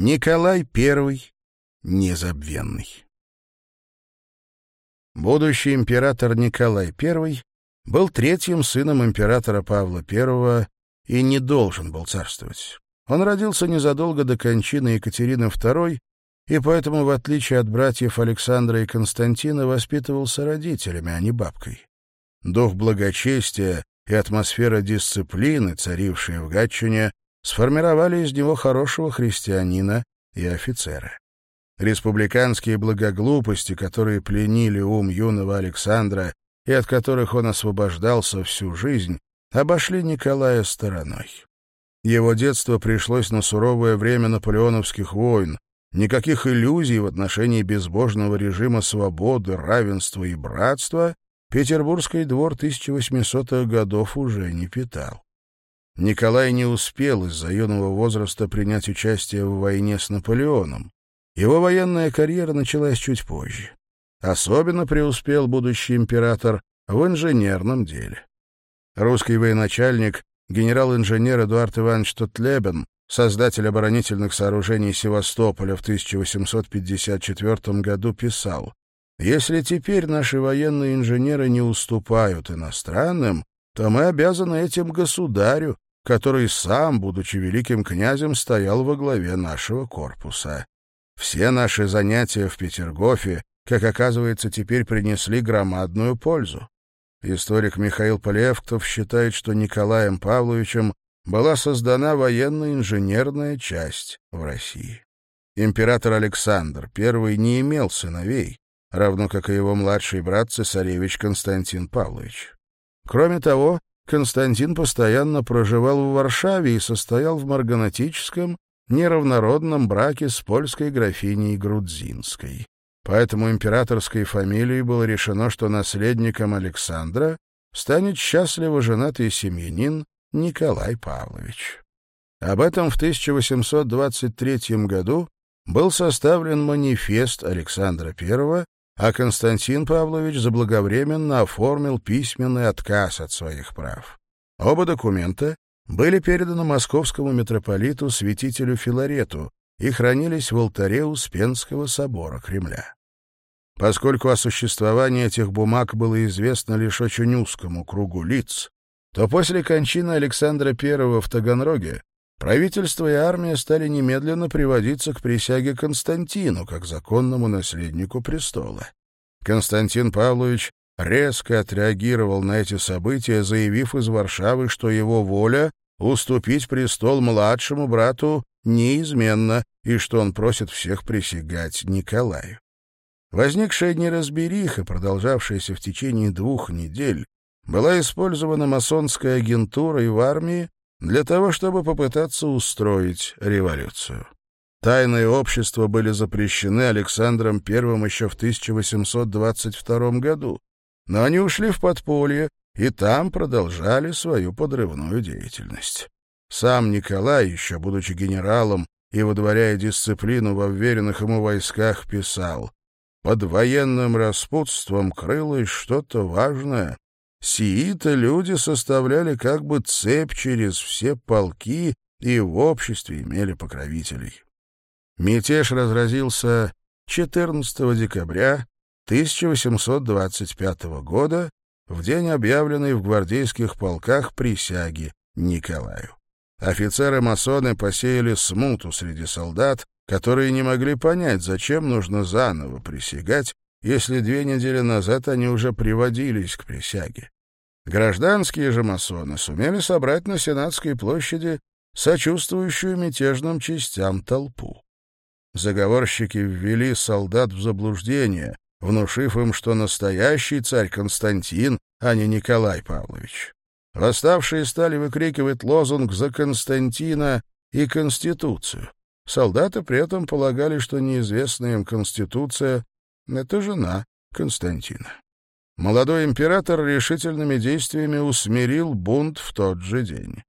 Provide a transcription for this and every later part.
Николай I незабвенный. Будущий император Николай I был третьим сыном императора Павла I и не должен был царствовать. Он родился незадолго до кончины Екатерины II и поэтому, в отличие от братьев Александра и Константина, воспитывался родителями, а не бабкой. Дух благочестия и атмосфера дисциплины, царившие в Гатчине, сформировали из него хорошего христианина и офицера. Республиканские благоглупости, которые пленили ум юного Александра и от которых он освобождался всю жизнь, обошли Николая стороной. Его детство пришлось на суровое время наполеоновских войн, никаких иллюзий в отношении безбожного режима свободы, равенства и братства Петербургский двор 1800-х годов уже не питал. Николай не успел из-за юного возраста принять участие в войне с Наполеоном. Его военная карьера началась чуть позже. Особенно преуспел будущий император в инженерном деле. Русский военачальник, генерал-инженер Эдуард Иванович Тотлебен, создатель оборонительных сооружений Севастополя в 1854 году, писал, «Если теперь наши военные инженеры не уступают иностранным, то мы обязаны этим государю, который сам, будучи великим князем, стоял во главе нашего корпуса. Все наши занятия в Петергофе, как оказывается, теперь принесли громадную пользу. Историк Михаил Полевков считает, что Николаем Павловичем была создана военно-инженерная часть в России. Император Александр I не имел сыновей, равно как и его младший брат цесаревич Константин Павлович. Кроме того, Константин постоянно проживал в Варшаве и состоял в марганатическом, неравнородном браке с польской графиней Грудзинской. Поэтому императорской фамилией было решено, что наследником Александра станет счастливо женатый семьянин Николай Павлович. Об этом в 1823 году был составлен манифест Александра I, а Константин Павлович заблаговременно оформил письменный отказ от своих прав. Оба документа были переданы московскому митрополиту святителю Филарету и хранились в алтаре Успенского собора Кремля. Поскольку о существовании этих бумаг было известно лишь очень узкому кругу лиц, то после кончины Александра I в Таганроге Правительство и армия стали немедленно приводиться к присяге Константину, как законному наследнику престола. Константин Павлович резко отреагировал на эти события, заявив из Варшавы, что его воля — уступить престол младшему брату неизменно и что он просит всех присягать Николаю. Возникшая неразбериха, продолжавшаяся в течение двух недель, была использована масонской агентурой в армии для того, чтобы попытаться устроить революцию. Тайные общества были запрещены Александром I еще в 1822 году, но они ушли в подполье и там продолжали свою подрывную деятельность. Сам Николай, еще будучи генералом и водворяя дисциплину во вверенных ему войсках, писал «Под военным распутством крылось что-то важное, Сиита люди составляли как бы цепь через все полки и в обществе имели покровителей. Мятеж разразился 14 декабря 1825 года, в день объявленной в гвардейских полках присяги Николаю. Офицеры-масоны посеяли смуту среди солдат, которые не могли понять, зачем нужно заново присягать если две недели назад они уже приводились к присяге. Гражданские же масоны сумели собрать на Сенатской площади сочувствующую мятежным частям толпу. Заговорщики ввели солдат в заблуждение, внушив им, что настоящий царь Константин, а не Николай Павлович. Восставшие стали выкрикивать лозунг «За Константина» и «Конституцию». Солдаты при этом полагали, что неизвестная им Конституция это жена Константина. Молодой император решительными действиями усмирил бунт в тот же день.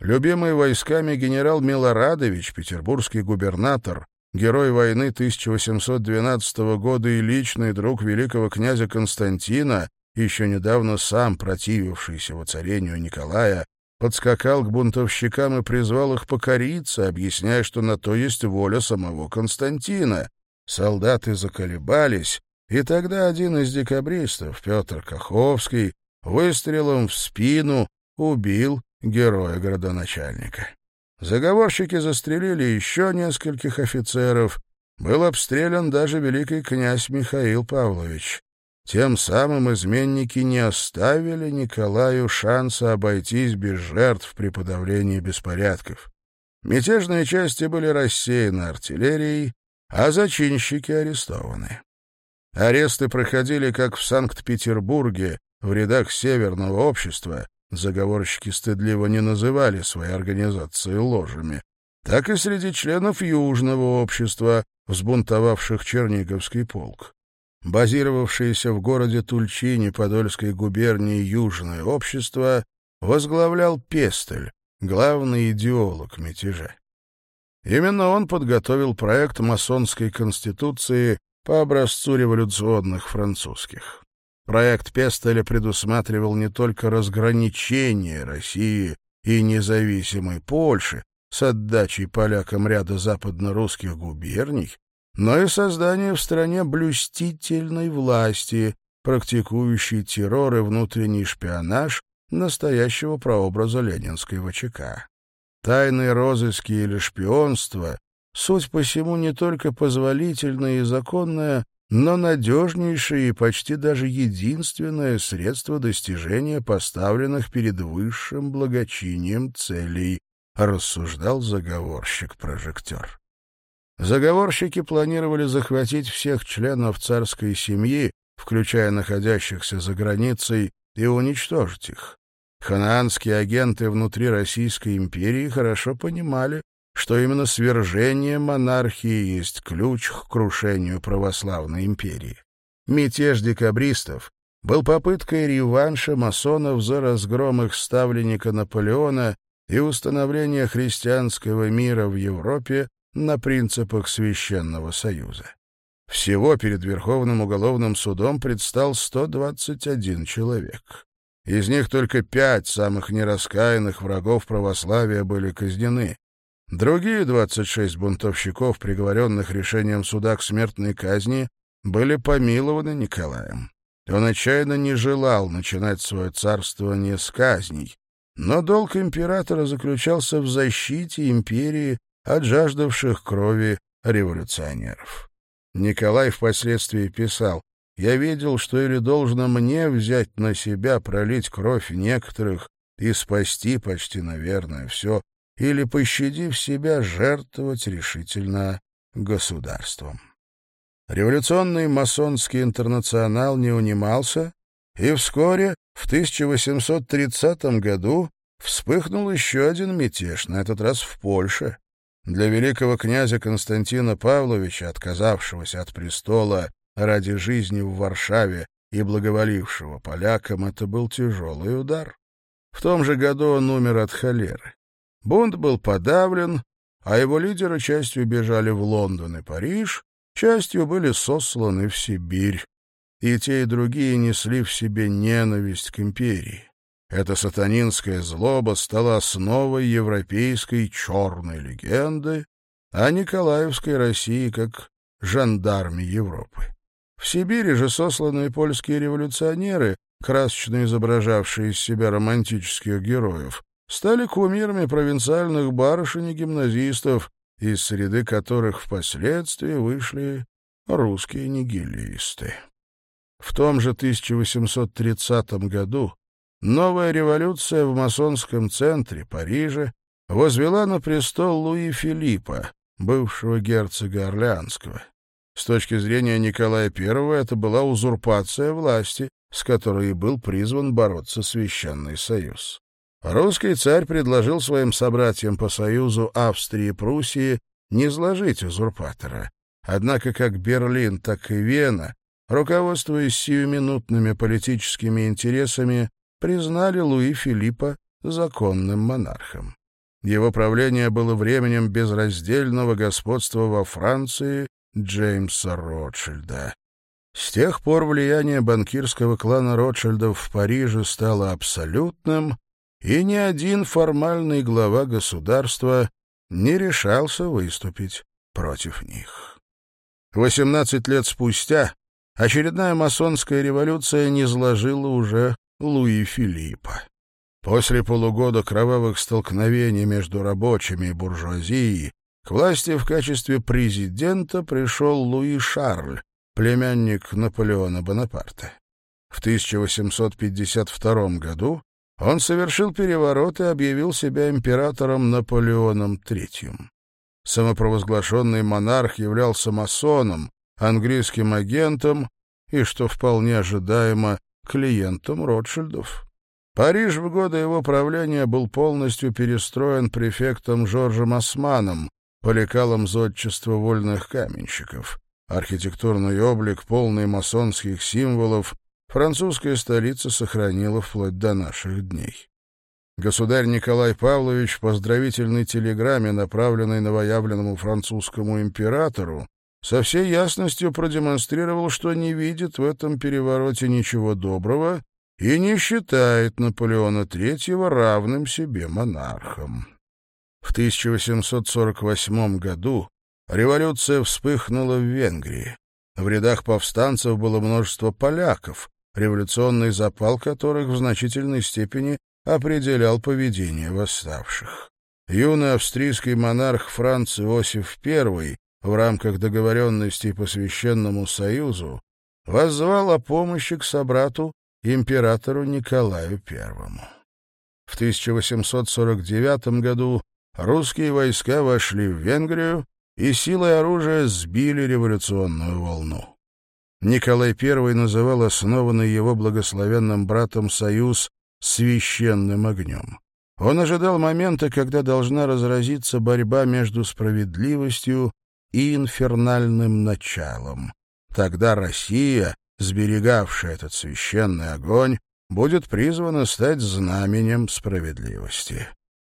Любимый войсками генерал Милорадович, петербургский губернатор, герой войны 1812 года и личный друг великого князя Константина, еще недавно сам противившийся воцарению Николая, подскакал к бунтовщикам и призвал их покориться, объясняя, что на то есть воля самого Константина. Солдаты заколебались, и тогда один из декабристов, Петр Каховский, выстрелом в спину убил героя городоначальника. Заговорщики застрелили еще нескольких офицеров. Был обстрелян даже великий князь Михаил Павлович. Тем самым изменники не оставили Николаю шанса обойтись без жертв при подавлении беспорядков. Мятежные части были рассеяны артиллерией, а зачинщики арестованы. Аресты проходили как в Санкт-Петербурге, в рядах Северного общества, заговорщики стыдливо не называли свои организации ложами, так и среди членов Южного общества, взбунтовавших Черниговский полк. Базировавшееся в городе Тульчине Подольской губернии Южное общество возглавлял Пестель, главный идеолог мятежа. Именно он подготовил проект масонской конституции по образцу революционных французских. Проект Пестеля предусматривал не только разграничение России и независимой Польши с отдачей полякам ряда западно-русских губерний, но и создание в стране блюстительной власти, практикующей террор и внутренний шпионаж настоящего прообраза ленинской ВЧК. Тайные розыски или шпионство — суть посему не только позволительная и законная, но надежнейшее и почти даже единственное средство достижения поставленных перед высшим благочинием целей, рассуждал заговорщик-прожектор. Заговорщики планировали захватить всех членов царской семьи, включая находящихся за границей, и уничтожить их. Ханаанские агенты внутри Российской империи хорошо понимали, что именно свержение монархии есть ключ к крушению православной империи. Мятеж декабристов был попыткой реванша масонов за разгром их ставленника Наполеона и установление христианского мира в Европе на принципах Священного Союза. Всего перед Верховным уголовным судом предстал 121 человек. Из них только пять самых нераскаянных врагов православия были казнены. Другие 26 бунтовщиков, приговоренных решением суда к смертной казни, были помилованы Николаем. Он отчаянно не желал начинать свое царствование с казней, но долг императора заключался в защите империи от жаждавших крови революционеров. Николай впоследствии писал я видел, что или должно мне взять на себя пролить кровь некоторых и спасти почти, наверное, все, или, пощадив себя, жертвовать решительно государством. Революционный масонский интернационал не унимался, и вскоре, в 1830 году, вспыхнул еще один мятеж, на этот раз в Польше. Для великого князя Константина Павловича, отказавшегося от престола ради жизни в Варшаве и благоволившего полякам, это был тяжелый удар. В том же году он умер от холеры. Бунт был подавлен, а его лидеры частью бежали в Лондон и Париж, частью были сосланы в Сибирь. И те, и другие несли в себе ненависть к империи. Эта сатанинская злоба стала основой европейской черной легенды о Николаевской России как жандарме Европы. В Сибири же сосланные польские революционеры, красочно изображавшие из себя романтических героев, стали кумирами провинциальных барышень и гимназистов, из среды которых впоследствии вышли русские нигилисты. В том же 1830 году новая революция в масонском центре Парижа возвела на престол Луи Филиппа, бывшего герцога Орлеанского. С точки зрения Николая I это была узурпация власти, с которой и был призван бороться Священный Союз. Русский царь предложил своим собратьям по Союзу Австрии и Пруссии не сложить узурпатора. Однако как Берлин, так и Вена, руководствуясь сиюминутными политическими интересами, признали Луи Филиппа законным монархом. Его правление было временем безраздельного господства во Франции Джеймса Ротшильда. С тех пор влияние банкирского клана Ротшильдов в Париже стало абсолютным, и ни один формальный глава государства не решался выступить против них. 18 лет спустя очередная масонская революция низложила уже Луи Филиппа. После полугода кровавых столкновений между рабочими и буржуазией к власти в качестве президента пришел Луи Шарль, племянник Наполеона Бонапарта. В 1852 году он совершил переворот и объявил себя императором Наполеоном III. Самопровозглашенный монарх являлся масоном, английским агентом и, что вполне ожидаемо, клиентом Ротшильдов. Париж в годы его правления был полностью перестроен префектом Жоржем Османом, по лекалам зодчества вольных каменщиков, архитектурный облик, полный масонских символов, французская столица сохранила вплоть до наших дней. Государь Николай Павлович в поздравительной телеграмме, направленной новоявленному французскому императору, со всей ясностью продемонстрировал, что не видит в этом перевороте ничего доброго и не считает Наполеона III равным себе монархом. В 1848 году революция вспыхнула в Венгрии. В рядах повстанцев было множество поляков, революционный запал которых в значительной степени определял поведение восставших. Юный австрийский монарх Франц Иосиф I в рамках договоренностей по Священному Союзу воззвал о помощи к собрату императору Николаю I. В 1849 году русские войска вошли в Венгрию и силой оружия сбили революционную волну. Николай I называл основанный его благословенным братом союз «священным огнем». Он ожидал момента, когда должна разразиться борьба между справедливостью и инфернальным началом. Тогда Россия, сберегавшая этот священный огонь, будет призвана стать знаменем справедливости.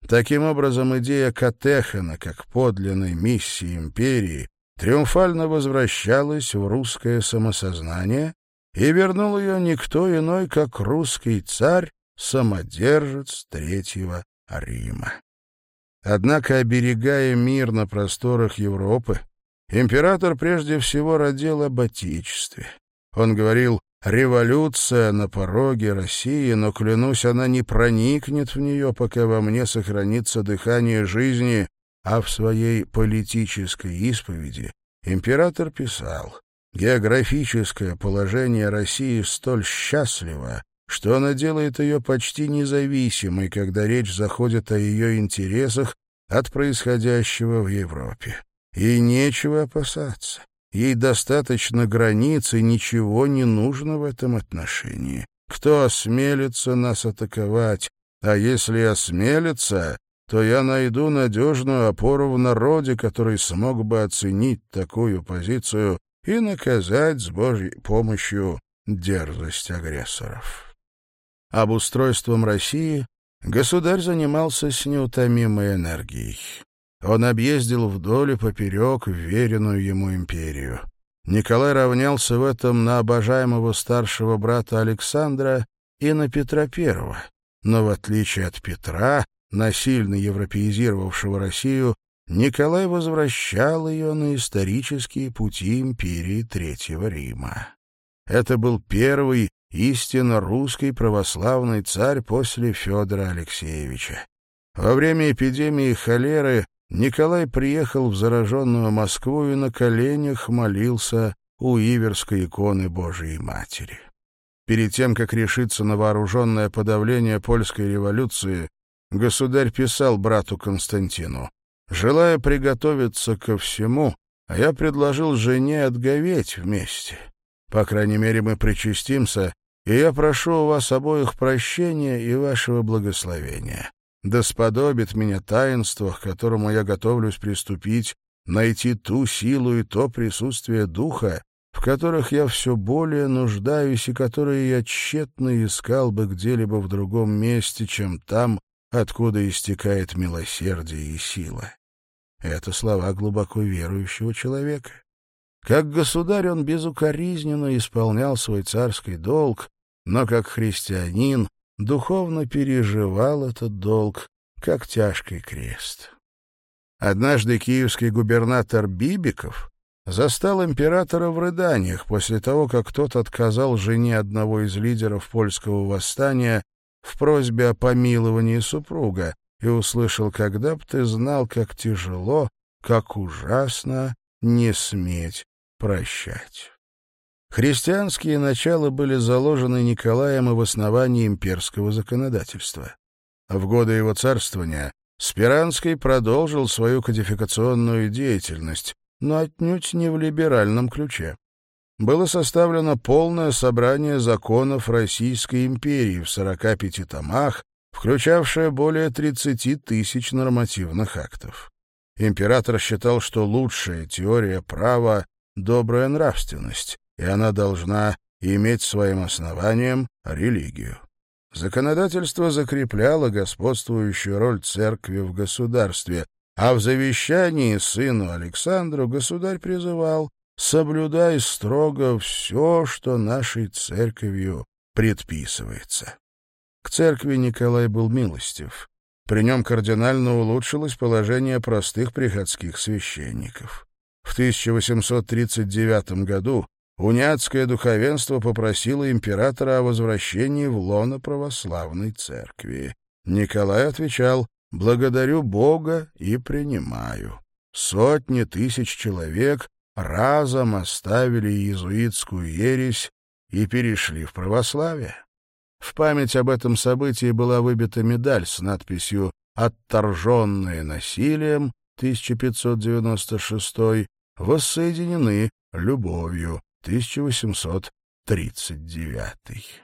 Таким образом, идея Катехана как подлинной миссии империи триумфально возвращалась в русское самосознание, и вернул ее никто иной, как русский царь, самодержец Третьего Рима. Однако, оберегая мир на просторах Европы, император прежде всего родил об Отечестве. Он говорил Революция на пороге России, но, клянусь, она не проникнет в нее, пока во мне сохранится дыхание жизни, а в своей политической исповеди император писал «Географическое положение России столь счастливо, что она делает ее почти независимой, когда речь заходит о ее интересах от происходящего в Европе. И нечего опасаться. Ей достаточно границ, и ничего не нужно в этом отношении. Кто осмелится нас атаковать? А если осмелится, то я найду надежную опору в народе, который смог бы оценить такую позицию и наказать с Божьей помощью дерзость агрессоров. Обустройством России государь занимался с неутомимой энергией. Он объездил вдоль и поперек веренную ему империю. Николай равнялся в этом на обожаемого старшего брата Александра и на Петра I, но в отличие от Петра, насильно европеизировавшего Россию, Николай возвращал ее на исторические пути империи Третьего Рима. Это был первый истинно русский православный царь после Федора Алексеевича. Во время эпидемии холеры Николай приехал в зараженную Москву и на коленях молился у Иверской иконы Божией Матери. Перед тем, как решиться на вооруженное подавление польской революции, государь писал брату Константину, «Желая приготовиться ко всему, а я предложил жене отговеть вместе. По крайней мере, мы причастимся, и я прошу у вас обоих прощения и вашего благословения да сподобит меня таинство, к которому я готовлюсь приступить, найти ту силу и то присутствие духа, в которых я все более нуждаюсь и которые я тщетно искал бы где-либо в другом месте, чем там, откуда истекает милосердие и сила. Это слова глубоко верующего человека. Как государь он безукоризненно исполнял свой царский долг, но как христианин духовно переживал этот долг, как тяжкий крест. Однажды киевский губернатор Бибиков застал императора в рыданиях после того, как тот отказал жене одного из лидеров польского восстания в просьбе о помиловании супруга и услышал, когда б ты знал, как тяжело, как ужасно не сметь прощать. Христианские начала были заложены Николаем и в основании имперского законодательства. В годы его царствования Спиранский продолжил свою кодификационную деятельность, но отнюдь не в либеральном ключе. Было составлено полное собрание законов Российской империи в 45 томах, включавшее более 30 тысяч нормативных актов. Император считал, что лучшая теория права — добрая нравственность, и она должна иметь своим основанием религию. Законодательство закрепляло господствующую роль церкви в государстве, а в завещании сыну Александру государь призывал «соблюдай строго все, что нашей церковью предписывается». К церкви Николай был милостив. При нем кардинально улучшилось положение простых приходских священников. В 1839 году униатское духовенство попросило императора о возвращении в лоно православной церкви. Николай отвечал «Благодарю Бога и принимаю». Сотни тысяч человек разом оставили иезуитскую ересь и перешли в православие. В память об этом событии была выбита медаль с надписью «Отторженные насилием» 1596 воссоединены любовью 1839.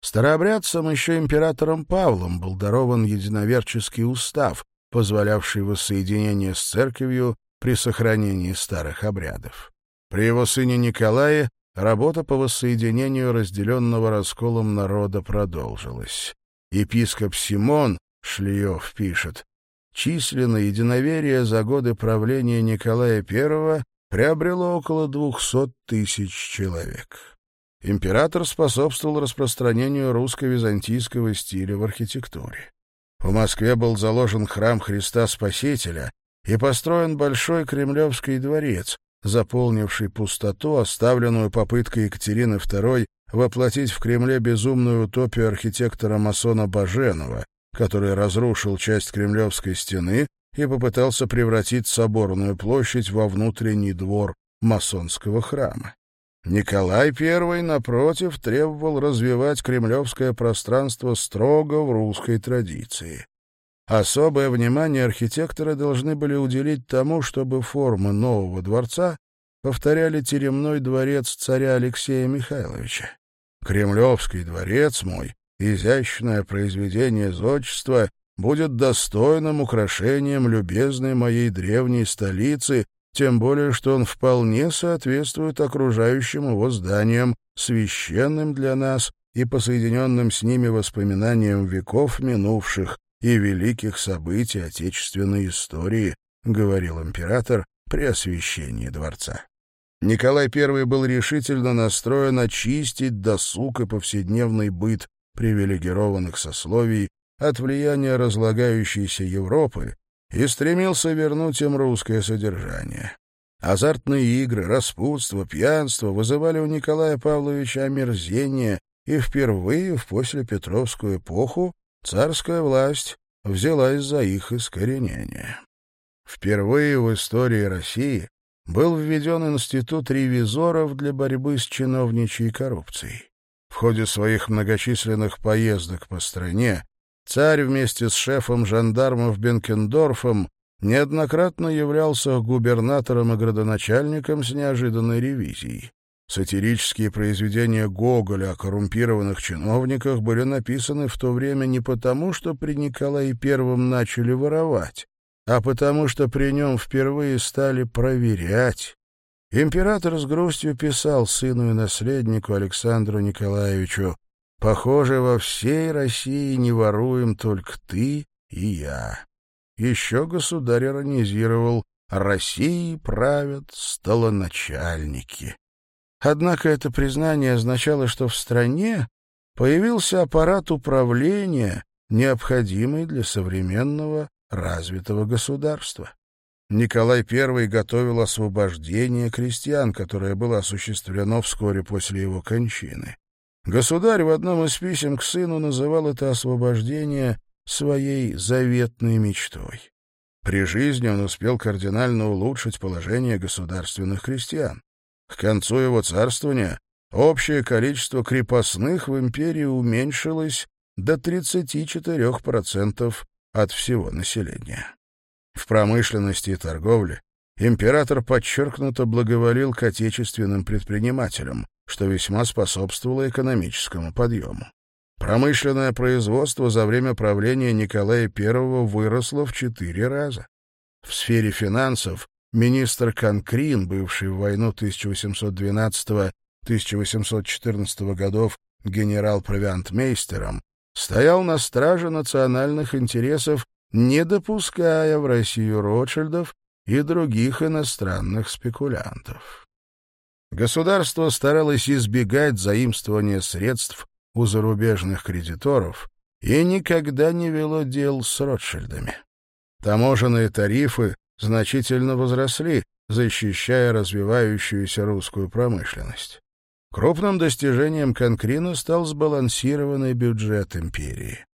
Старообрядцам еще императором Павлом был дарован единоверческий устав, позволявший воссоединение с церковью при сохранении старых обрядов. При его сыне Николае работа по воссоединению разделенного расколом народа продолжилась. Епископ Симон, Шлиев пишет, численно единоверие за годы правления Николая I приобрело около 200 тысяч человек. Император способствовал распространению русско-византийского стиля в архитектуре. В Москве был заложен храм Христа Спасителя и построен Большой Кремлевский дворец, заполнивший пустоту, оставленную попыткой Екатерины II воплотить в Кремле безумную утопию архитектора-масона Баженова, который разрушил часть Кремлевской стены и попытался превратить соборную площадь во внутренний двор масонского храма. Николай I, напротив, требовал развивать кремлевское пространство строго в русской традиции. Особое внимание архитекторы должны были уделить тому, чтобы формы нового дворца повторяли теремной дворец царя Алексея Михайловича. Кремлевский дворец мой, изящное произведение зодчества, будет достойным украшением любезной моей древней столицы, тем более что он вполне соответствует окружающим его зданиям, священным для нас и посоединенным с ними воспоминаниям веков минувших и великих событий отечественной истории, говорил император при освящении дворца. Николай I был решительно настроен очистить досуг и повседневный быт привилегированных сословий от влияния разлагающейся Европы и стремился вернуть им русское содержание. Азартные игры, распутство, пьянство вызывали у Николая Павловича омерзение, и впервые в послепетровскую эпоху царская власть взялась за их искоренение. Впервые в истории России был введен институт ревизоров для борьбы с чиновничьей коррупцией. В ходе своих многочисленных поездок по стране Царь вместе с шефом жандармов Бенкендорфом неоднократно являлся губернатором и градоначальником с неожиданной ревизией. Сатирические произведения Гоголя о коррумпированных чиновниках были написаны в то время не потому, что при Николае Первом начали воровать, а потому что при нем впервые стали проверять. Император с грустью писал сыну и наследнику Александру Николаевичу Похоже, во всей России не воруем только ты и я. Еще государь иронизировал «России правят столоначальники». Однако это признание означало, что в стране появился аппарат управления, необходимый для современного развитого государства. Николай I готовил освобождение крестьян, которое было осуществлено вскоре после его кончины. Государь в одном из писем к сыну называл это освобождение своей заветной мечтой. При жизни он успел кардинально улучшить положение государственных крестьян. К концу его царствования общее количество крепостных в империи уменьшилось до 34% от всего населения. В промышленности и торговле император подчеркнуто благоволил к отечественным предпринимателям, что весьма способствовало экономическому подъему. Промышленное производство за время правления Николая I выросло в четыре раза. В сфере финансов министр Конкрин, бывший в войну 1812-1814 годов генерал-провиантмейстером, стоял на страже национальных интересов, не допуская в Россию Ротшильдов и других иностранных спекулянтов. Государство старалось избегать заимствования средств у зарубежных кредиторов и никогда не вело дел с Ротшильдами. Таможенные тарифы значительно возросли, защищая развивающуюся русскую промышленность. Крупным достижением Конкрина стал сбалансированный бюджет империи.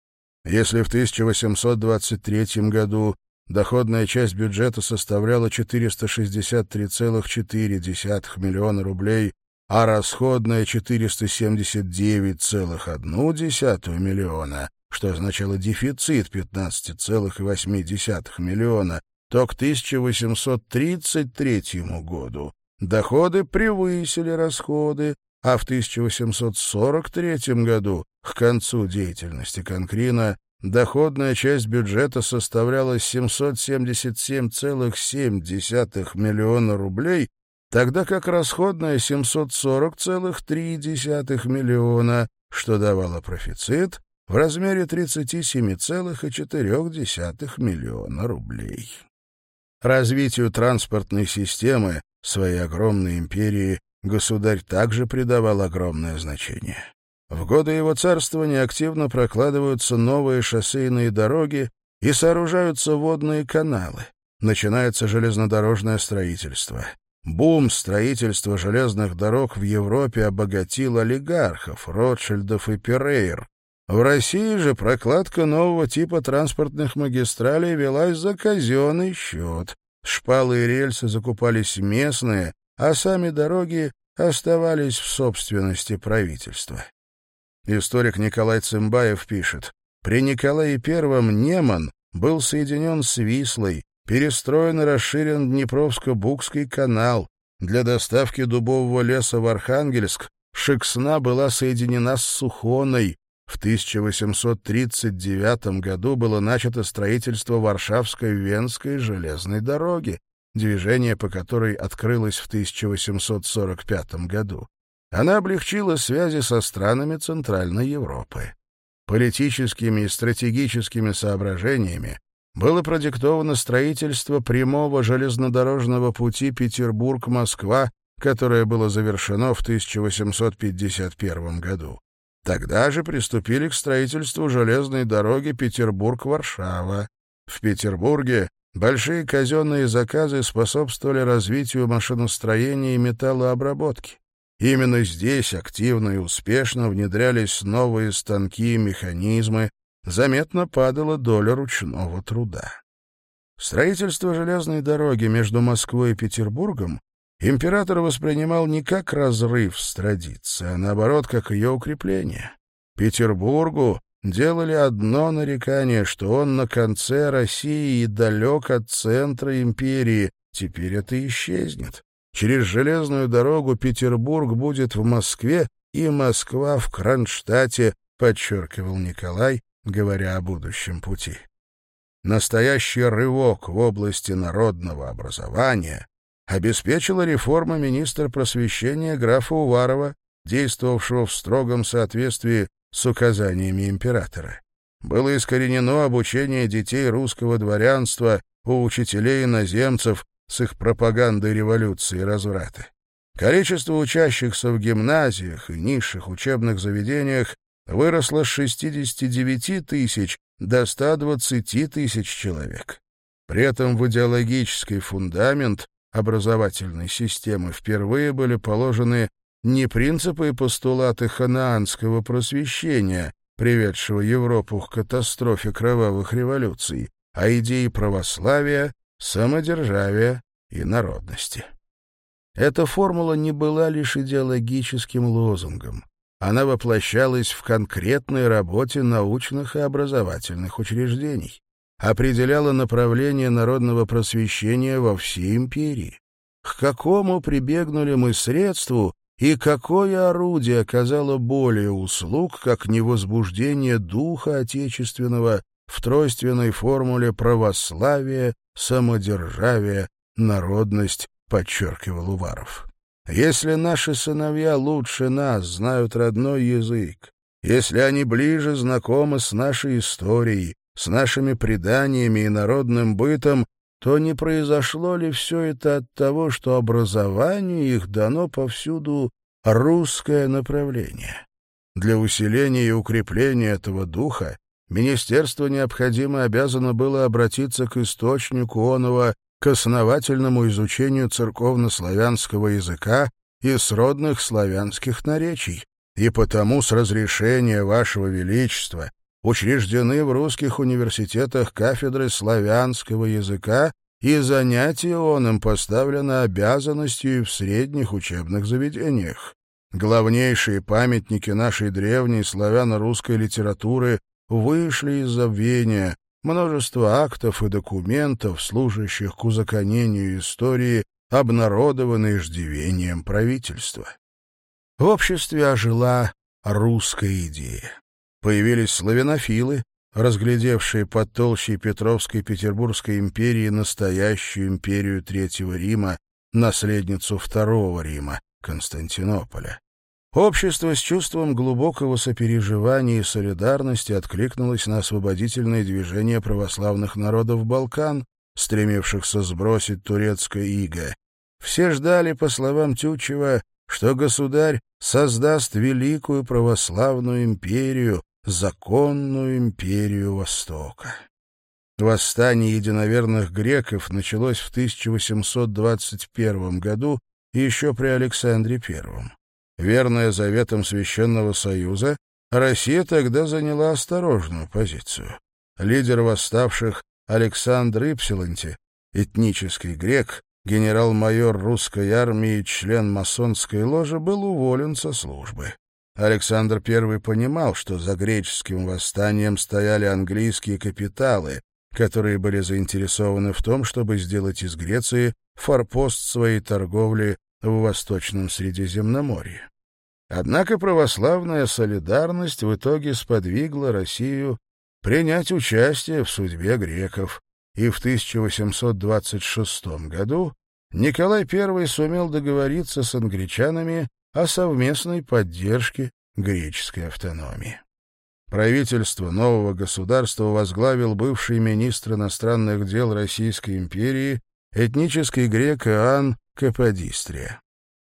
Если в 1823 году доходная часть бюджета составляла 463,4 миллиона рублей, а расходная 479,1 миллиона, что означало дефицит 15,8 миллиона, то к 1833 году. Доходы превысили расходы, а в 1843 году, к концу деятельности Конкрина, доходная часть бюджета составляла 777,7 миллиона рублей, тогда как расходная 740,3 миллиона, что давало профицит в размере 37,4 миллиона рублей. Развитию транспортной системы своей огромной империи государь также придавал огромное значение. В годы его царствования активно прокладываются новые шоссейные дороги и сооружаются водные каналы. Начинается железнодорожное строительство. Бум строительства железных дорог в Европе обогатил олигархов, Ротшильдов и Перейр. В России же прокладка нового типа транспортных магистралей велась за казенный счет. Шпалы и рельсы закупались местные, а сами дороги оставались в собственности правительства. Историк Николай Цымбаев пишет, «При Николае I Неман был соединен с Вислой, перестроен и расширен Днепровско-Букский канал. Для доставки дубового леса в Архангельск Шексна была соединена с Сухоной. В 1839 году было начато строительство Варшавской Венской железной дороги, движение по которой открылось в 1845 году она облегчила связи со странами Центральной Европы. Политическими и стратегическими соображениями было продиктовано строительство прямого железнодорожного пути Петербург-Москва, которое было завершено в 1851 году. Тогда же приступили к строительству железной дороги Петербург-Варшава. В Петербурге большие казенные заказы способствовали развитию машиностроения и металлообработки. Именно здесь активно и успешно внедрялись новые станки и механизмы, заметно падала доля ручного труда. Строительство железной дороги между Москвой и Петербургом император воспринимал не как разрыв с традицией, а наоборот, как ее укрепление. Петербургу делали одно нарекание, что он на конце России и далек от центра империи, теперь это исчезнет. Через железную дорогу Петербург будет в Москве и Москва в Кронштадте, подчеркивал Николай, говоря о будущем пути. Настоящий рывок в области народного образования обеспечила реформа министра просвещения графа Уварова, действовавшего в строгом соответствии с указаниями императора. Было искоренено обучение детей русского дворянства у учителей-иноземцев с их пропагандой революции и разврата. Количество учащихся в гимназиях и низших учебных заведениях выросло с 69 тысяч до 120 тысяч человек. При этом в идеологический фундамент образовательной системы впервые были положены не принципы и постулаты ханаанского просвещения, приведшего Европу к катастрофе кровавых революций, а идеи православия, самодержавия и народности. Эта формула не была лишь идеологическим лозунгом. Она воплощалась в конкретной работе научных и образовательных учреждений, определяла направление народного просвещения во всей империи. К какому прибегнули мы средству и какое орудие оказало более услуг, как не возбуждение духа отечественного в тройственной формуле православие, самодержавие, народность, подчеркивал Уваров. Если наши сыновья лучше нас знают родной язык, если они ближе знакомы с нашей историей, с нашими преданиями и народным бытом, то не произошло ли все это от того, что образованию их дано повсюду русское направление? Для усиления и укрепления этого духа министерство необходимо обязано было обратиться к источнику оного, к основательному изучению церковнославянского языка и сродных славянских наречий, и потому с разрешения Вашего Величества учреждены в русских университетах кафедры славянского языка и занятие он им поставлено обязанностью в средних учебных заведениях. Главнейшие памятники нашей древней славяно-русской литературы вышли из забвения множество актов и документов, служащих к узаконению истории, обнародованной ждивением правительства. В обществе ожила русская идея. Появились славянофилы, разглядевшие под толщей Петровской Петербургской империи настоящую империю Третьего Рима, наследницу Второго Рима, Константинополя. Общество с чувством глубокого сопереживания и солидарности откликнулось на освободительное движение православных народов Балкан, стремившихся сбросить турецкое иго. Все ждали, по словам Тютчева, что государь создаст великую православную империю, законную империю Востока. Восстание единоверных греков началось в 1821 году еще при Александре I. Верная заветам Священного Союза, Россия тогда заняла осторожную позицию. Лидер восставших Александр Ипсиланти, этнический грек, генерал-майор русской армии и член масонской ложи, был уволен со службы. Александр I понимал, что за греческим восстанием стояли английские капиталы, которые были заинтересованы в том, чтобы сделать из Греции форпост своей торговли в Восточном Средиземноморье. Однако православная солидарность в итоге сподвигла Россию принять участие в судьбе греков, и в 1826 году Николай I сумел договориться с англичанами о совместной поддержке греческой автономии. Правительство нового государства возглавил бывший министр иностранных дел Российской империи этнический грек Иоанн Каподистрия.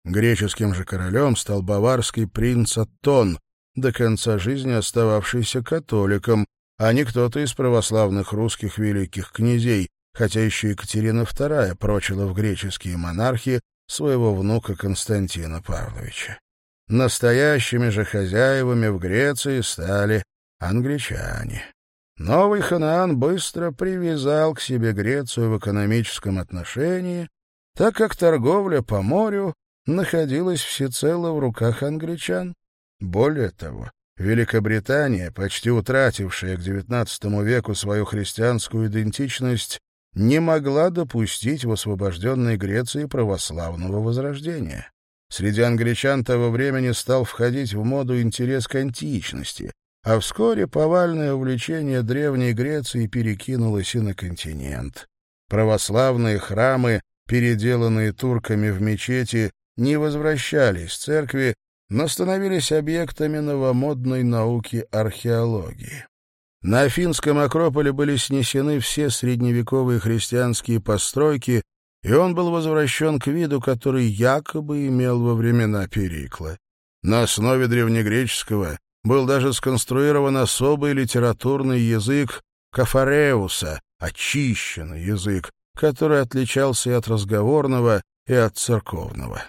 Греческим же королем стал баварский принц Атон, до конца жизни остававшийся католиком, а не кто-то из православных русских великих князей, хотя еще Екатерина II прочила в греческие монархии своего внука Константина Павловича. Настоящими же хозяевами в Греции стали англичане. Новый Ханаан быстро привязал к себе Грецию в экономическом отношении, так как торговля по морю находилась всецело в руках англичан. Более того, Великобритания, почти утратившая к XIX веку свою христианскую идентичность, не могла допустить в освобожденной Греции православного возрождения. Среди англичан того времени стал входить в моду интерес к античности, а вскоре повальное увлечение Древней Греции перекинулось и на континент. Православные храмы, переделанные турками в мечети, не возвращались в церкви, но становились объектами новомодной науки археологии. На Афинском Акрополе были снесены все средневековые христианские постройки, и он был возвращен к виду, который якобы имел во времена Перикла. На основе древнегреческого был даже сконструирован особый литературный язык Кафареуса, очищенный язык, который отличался и от разговорного, и от церковного.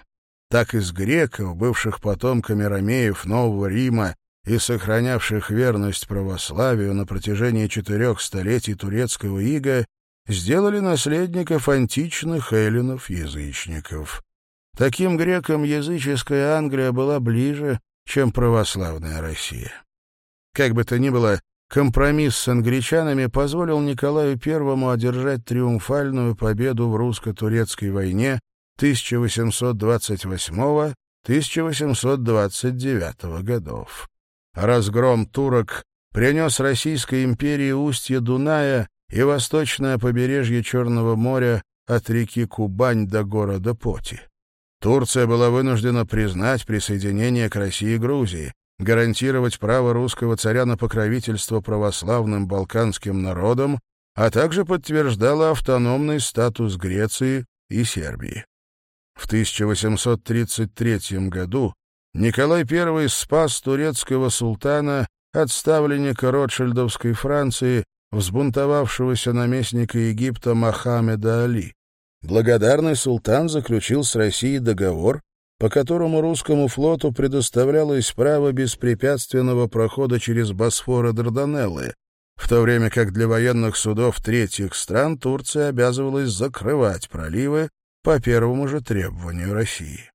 Так из греков, бывших потомками ромеев Нового Рима и сохранявших верность православию на протяжении четырех столетий турецкого ига, сделали наследников античных эллинов-язычников. Таким грекам языческая Англия была ближе, чем православная Россия. Как бы то ни было, компромисс с англичанами позволил Николаю I одержать триумфальную победу в русско-турецкой войне 1828-1829 годов. Разгром турок принес Российской империи устье Дуная и восточное побережье Черного моря от реки Кубань до города Поти. Турция была вынуждена признать присоединение к России и Грузии, гарантировать право русского царя на покровительство православным балканским народам, а также подтверждала автономный статус Греции и Сербии. В 1833 году Николай I спас турецкого султана, от отставленника Ротшильдовской Франции, взбунтовавшегося наместника Египта Мохаммеда Али благодарный султан заключил с Россией договор, по которому русскому флоту предоставлялось право беспрепятственного прохода через Босфор и Дарданеллы, в то время как для военных судов третьих стран Турция обязывалась закрывать проливы по первому же требованию России.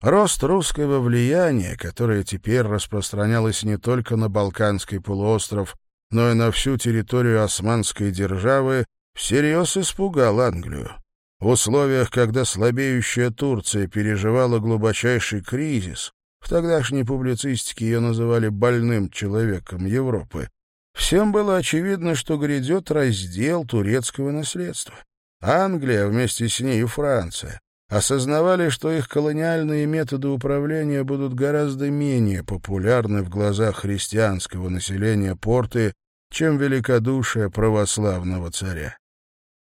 Рост русского влияния, которое теперь распространялось не только на Балканский полуостров, но и на всю территорию османской державы, всерьез испугал Англию. В условиях, когда слабеющая Турция переживала глубочайший кризис, в тогдашней публицистике ее называли «больным человеком Европы», всем было очевидно, что грядет раздел турецкого наследства. Англия вместе с ней и Франция осознавали, что их колониальные методы управления будут гораздо менее популярны в глазах христианского населения порты, чем великодушие православного царя.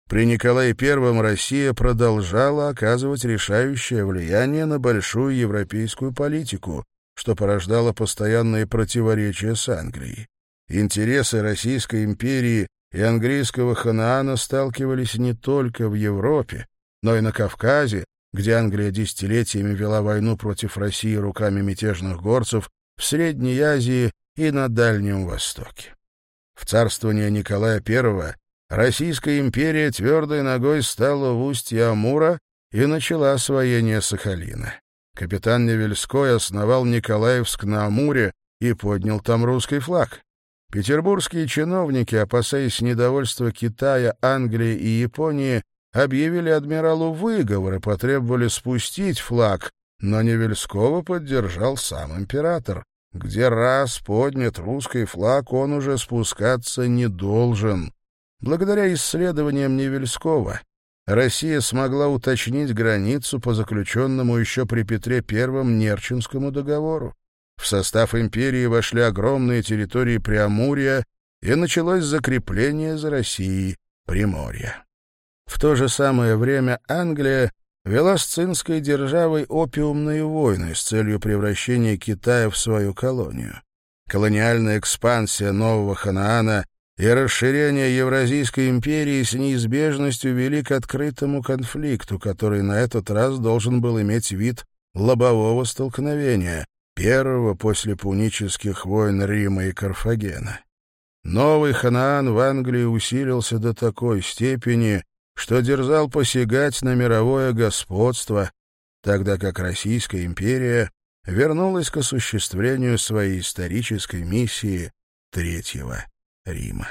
При Николае I Россия продолжала оказывать решающее влияние на большую европейскую политику, что порождало постоянные противоречия с Англией. Интересы Российской империи и английского ханаана сталкивались не только в Европе, но и на Кавказе, где Англия десятилетиями вела войну против России руками мятежных горцев, в Средней Азии и на Дальнем Востоке. В царствование Николая I Российская империя твердой ногой стала в устье Амура и начала освоение Сахалина. Капитан Невельской основал Николаевск на Амуре и поднял там русский флаг. Петербургские чиновники, опасаясь недовольства Китая, Англии и Японии, объявили адмиралу выговор и потребовали спустить флаг, но Невельского поддержал сам император. Где раз поднят русский флаг, он уже спускаться не должен. Благодаря исследованиям Невельского Россия смогла уточнить границу по заключенному еще при Петре I Нерчинскому договору. В состав империи вошли огромные территории Преамурья, и началось закрепление за Россией Приморья. В то же самое время Англия вела с цинской державой опиумные войны с целью превращения Китая в свою колонию. Колониальная экспансия нового Ханаана и расширение Евразийской империи с неизбежностью вели к открытому конфликту, который на этот раз должен был иметь вид лобового столкновения, первого после пунических войн Рима и Карфагена. Новый Ханаан в Англии усилился до такой степени, что дерзал посягать на мировое господство, тогда как Российская империя вернулась к осуществлению своей исторической миссии третьего Рима.